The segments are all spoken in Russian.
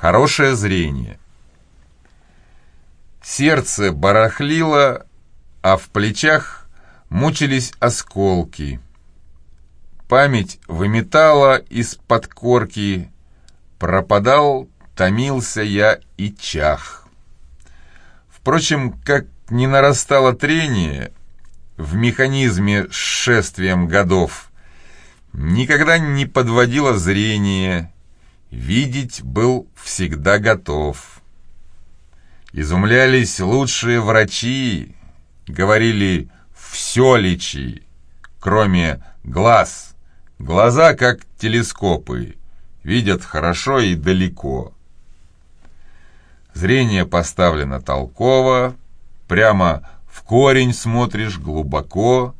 Хорошее зрение. Сердце барахлило, а в плечах мучились осколки. Память выметала из-под корки, пропадал, томился я и чах. Впрочем, как не нарастало трение в механизме с шествием годов, никогда не подводило зрение, видеть был всегда готов. Изумлялись лучшие врачи, говорили «все лечи», кроме глаз. Глаза, как телескопы, видят хорошо и далеко. Зрение поставлено толково, прямо в корень смотришь глубоко.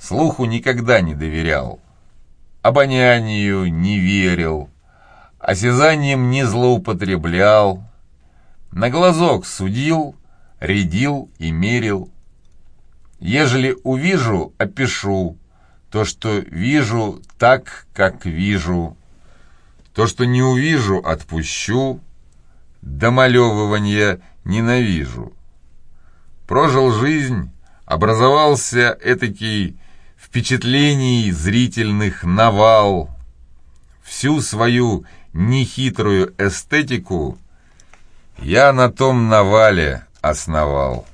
Слуху никогда не доверял, обонянию не верил, осязанием не злоупотреблял, на глазок судил, рядил и мерил. Ежели увижу, опишу, то, что вижу, так, как вижу. То, что не увижу, отпущу, домалевывания ненавижу. Прожил жизнь, образовался этакий впечатлений зрительных навал. Всю свою нехитрую эстетику я на том навале основал.